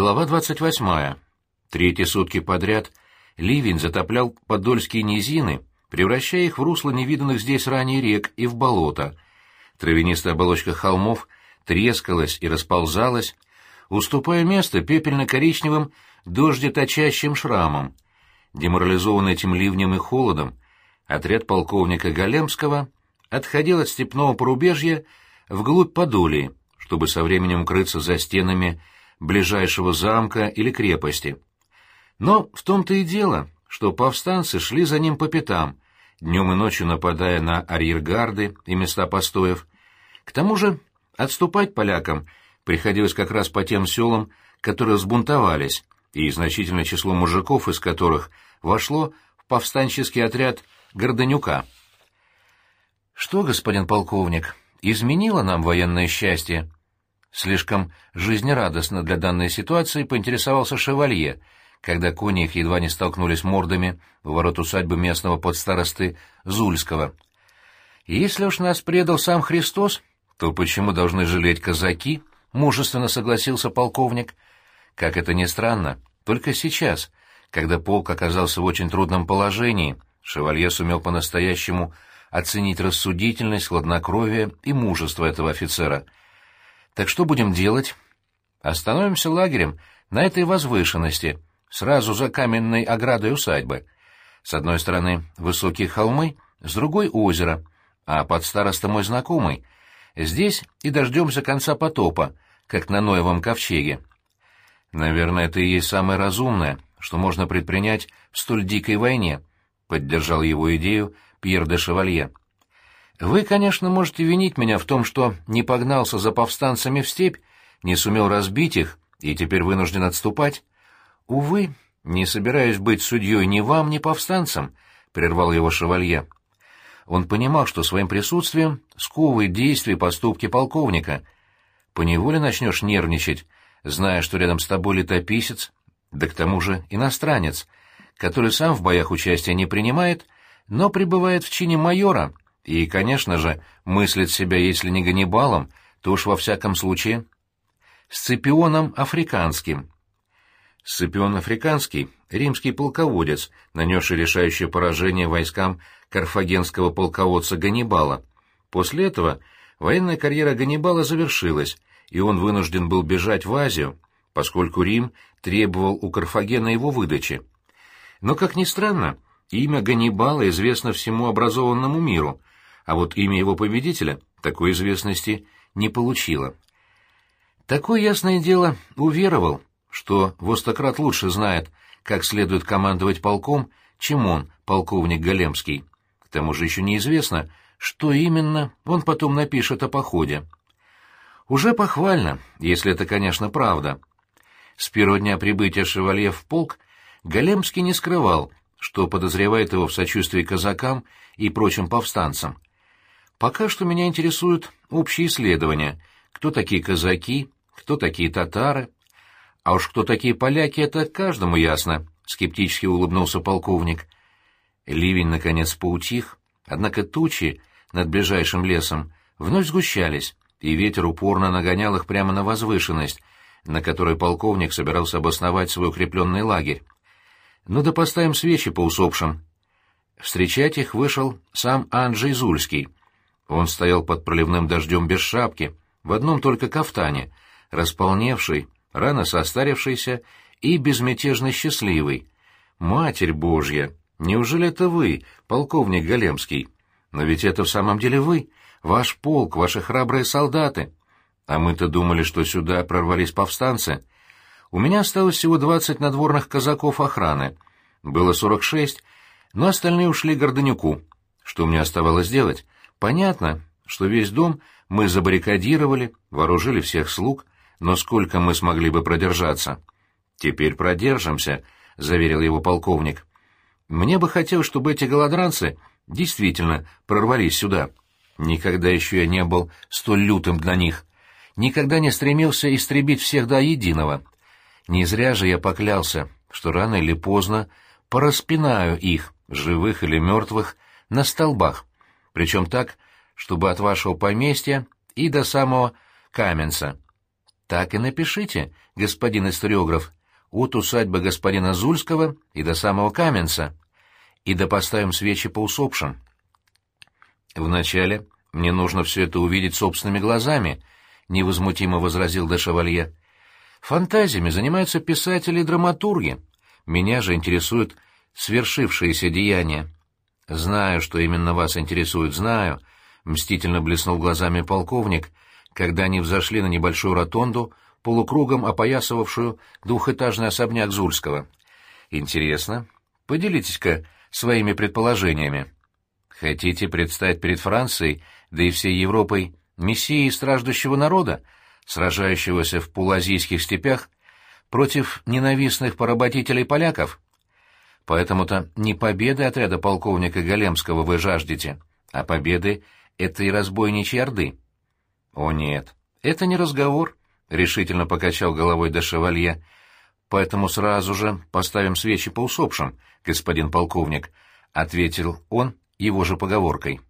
Глава 28. Третьи сутки подряд ливень затоплял подольские низины, превращая их в русло невиданных здесь ранее рек и в болото. Травянистая оболочка холмов трескалась и расползалась, уступая место пепельно-коричневым дождеточащим шрамам. Деморализованный этим ливнем и холодом, отряд полковника Галемского отходил от степного порубежья вглубь Подолии, чтобы со временем укрыться за стенами ближайшего замка или крепости. Но в том-то и дело, что повстанцы шли за ним по пятам, днем и ночью нападая на арьергарды и места постоев. К тому же отступать полякам приходилось как раз по тем селам, которые взбунтовались, и значительное число мужиков из которых вошло в повстанческий отряд Гордонюка. «Что, господин полковник, изменило нам военное счастье?» Слишком жизнерадостно для данной ситуации поинтересовался шевалье, когда кони их едва не столкнулись мордами в ворот усадьбы местного подстаросты Зульского. «Если уж нас предал сам Христос, то почему должны жалеть казаки?» — мужественно согласился полковник. Как это ни странно, только сейчас, когда полк оказался в очень трудном положении, шевалье сумел по-настоящему оценить рассудительность, хладнокровие и мужество этого офицера — так что будем делать? Остановимся лагерем на этой возвышенности, сразу за каменной оградой усадьбы. С одной стороны высокие холмы, с другой — озеро, а под староста мой знакомый. Здесь и дождемся конца потопа, как на Ноевом ковчеге. Наверное, это и есть самое разумное, что можно предпринять в столь дикой войне, — поддержал его идею Пьер де Шевалье. Вы, конечно, можете винить меня в том, что не погнался за повстанцами в степь, не сумел разбить их и теперь вынужден отступать. Увы, не собираюсь быть судьей ни вам, ни повстанцам, — прервал его шевалье. Он понимал, что своим присутствием сковывает действия и поступки полковника. Поневоле начнешь нервничать, зная, что рядом с тобой летописец, да к тому же иностранец, который сам в боях участия не принимает, но пребывает в чине майора — и, конечно же, мыслит себя, если не Ганнибалом, то уж во всяком случае Сципионом Африканским. Сципион Африканский — римский полководец, нанесший решающее поражение войскам карфагенского полководца Ганнибала. После этого военная карьера Ганнибала завершилась, и он вынужден был бежать в Азию, поскольку Рим требовал у Карфагена его выдачи. Но, как ни странно, имя Ганнибала известно всему образованному миру, а вот имя его победителя такой известности не получило. Такое ясное дело уверовал, что востократ лучше знает, как следует командовать полком, чем он, полковник Галемский. К тому же еще неизвестно, что именно он потом напишет о походе. Уже похвально, если это, конечно, правда. С первого дня прибытия шевалье в полк Галемский не скрывал, что подозревает его в сочувствии казакам и прочим повстанцам. Пока что меня интересуют общие исследования. Кто такие казаки, кто такие татары. А уж кто такие поляки, это каждому ясно, — скептически улыбнулся полковник. Ливень, наконец, поутих, однако тучи над ближайшим лесом вновь сгущались, и ветер упорно нагонял их прямо на возвышенность, на которой полковник собирался обосновать свой укрепленный лагерь. Ну да поставим свечи по усопшим. Встречать их вышел сам Анджей Зульский — он стоял под проливным дождем без шапки, в одном только кафтане, располневший, рано состарившийся и безмятежно счастливый. «Матерь Божья! Неужели это вы, полковник Галемский? Но ведь это в самом деле вы, ваш полк, ваши храбрые солдаты. А мы-то думали, что сюда прорвались повстанцы. У меня осталось всего двадцать надворных казаков охраны. Было сорок шесть, но остальные ушли Гордонюку. Что мне оставалось делать? Понятно, что весь дом мы забаррикадировали, вооружили всех слуг, но сколько мы смогли бы продержаться? Теперь продержимся, — заверил его полковник. Мне бы хотелось, чтобы эти голодранцы действительно прорвались сюда. Никогда еще я не был столь лютым для них. Никогда не стремился истребить всех до единого. Не зря же я поклялся, что рано или поздно пораспинаю их, живых или мертвых, на столбах причем так, чтобы от вашего поместья и до самого Каменца. Так и напишите, господин историограф, от усадьбы господина Зульского и до самого Каменца, и да поставим свечи по усопшим. Вначале мне нужно все это увидеть собственными глазами, — невозмутимо возразил де Шавалье. Фантазиями занимаются писатели и драматурги. Меня же интересуют свершившиеся деяния. Знаю, что именно вас интересует, знаю, — мстительно блеснул глазами полковник, когда они взошли на небольшую ротонду, полукругом опоясывавшую двухэтажный особняк Зульского. Интересно. Поделитесь-ка своими предположениями. Хотите предстать перед Францией, да и всей Европой, мессией страждущего народа, сражающегося в пулазийских степях против ненавистных поработителей поляков? Поэтому-то не победы отряда полковника Галемского вы жаждете, а победы этой разбойничьей орды. О нет, это не разговор, — решительно покачал головой де Шевалье. Поэтому сразу же поставим свечи по усопшим, господин полковник, — ответил он его же поговоркой.